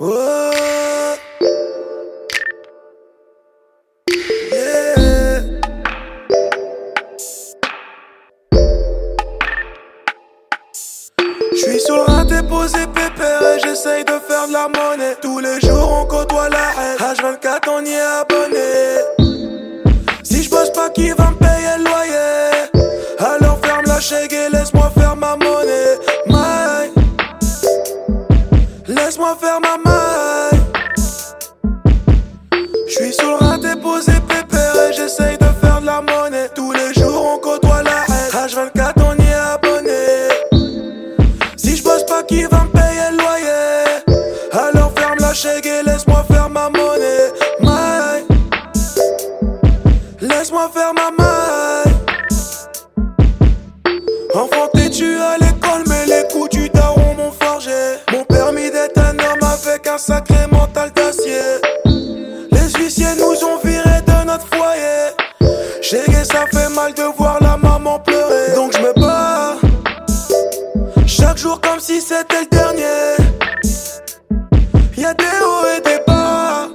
Oh. Yeah. J'suis sur un déposé pépère et j'essaye de faire de la monnaie. Tous les jours on côtoie la haine. H24 on y est abonné. Si je bosse pas, qui va me Laisse-moi faire ma maille. J'suis sur un déposé pépère et j'essaye de faire de la monnaie. Tous les jours on côtoie la haine. H24 on y est abonné. Si je bosse pas, qui va me payer le loyer? Alors ferme la chèque et laisse-moi faire ma monnaie. Maille. Laisse-moi faire ma maille. Enfant tu à un sacré mental d'acier. Les huissiers nous ont virés de notre foyer. Chérie, ça fait mal de voir la maman pleurer. Donc je me bats. Chaque jour comme si c'était le dernier. Y'a des hauts et des bas.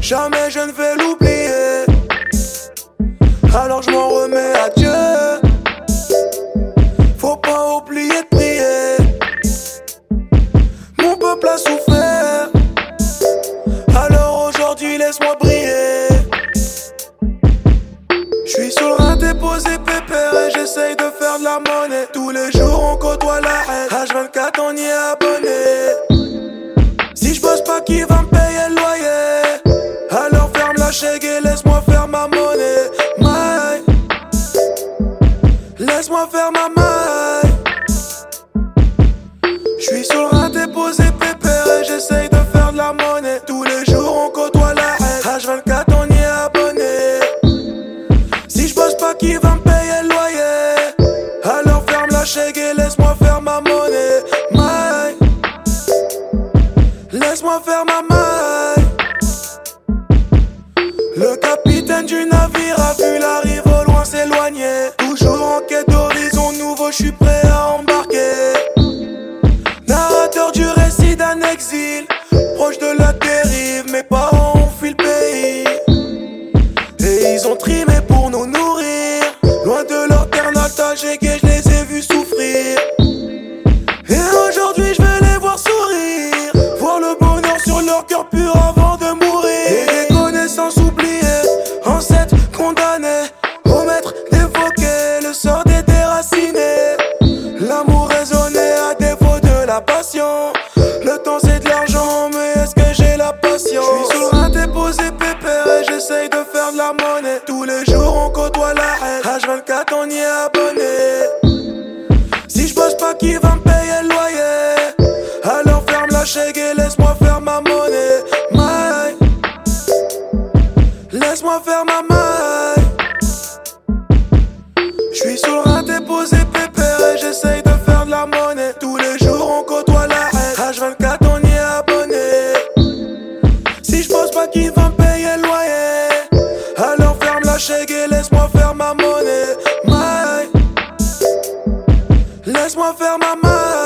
Jamais je ne vais l'oublier. Alors je m'en remets à souffert. Alors aujourd'hui laisse-moi briller. J'suis sur un déposé pépère et j'essaye de faire de la monnaie. Tous les jours on côtoie la haine. H24 on y est abonné. Si je bosse pas, qui va me payer le loyer? Alors ferme la chèque et laisse-moi faire ma monnaie. Maille. Laisse-moi faire ma maille. Va me payer le loyer? Alors ferme la chèque et laisse-moi faire ma monnaie. Maille. Laisse-moi faire ma maille. Le capitaine du navire a vu la rive au loin s'éloigner. Toujours en quête d'horizon nouveau, je suis prêt à embarquer. Narrateur du récit d'un exil, proche de la dérive, mes parents ont fui le pays. Et ils ont trimé leur cœur pur avant de mourir. Et des connaissances oubliées, ancêtres condamnés, au maître d'évoquer le sort des déracinés. L'amour raisonné à défaut de la passion. Le temps c'est de l'argent, mais est-ce que j'ai la patience? J'suis sur un déposé pépère et j'essaye de faire de la monnaie. Tous les jours on côtoie la haine, H24 on y est abonné. Si je bosse pas, qui va me payer le loyer? laisse-moi faire ma monnaie. Laisse-moi faire ma maille. J'suis sous le rein déposé, pépère et j'essaye de faire de la monnaie. Tous les jours on côtoie la haine. H24, on y est abonné. Si j'pose pas qui va me payer le loyer, alors ferme la chèque et laisse-moi faire ma monnaie. Laisse-moi faire ma maille.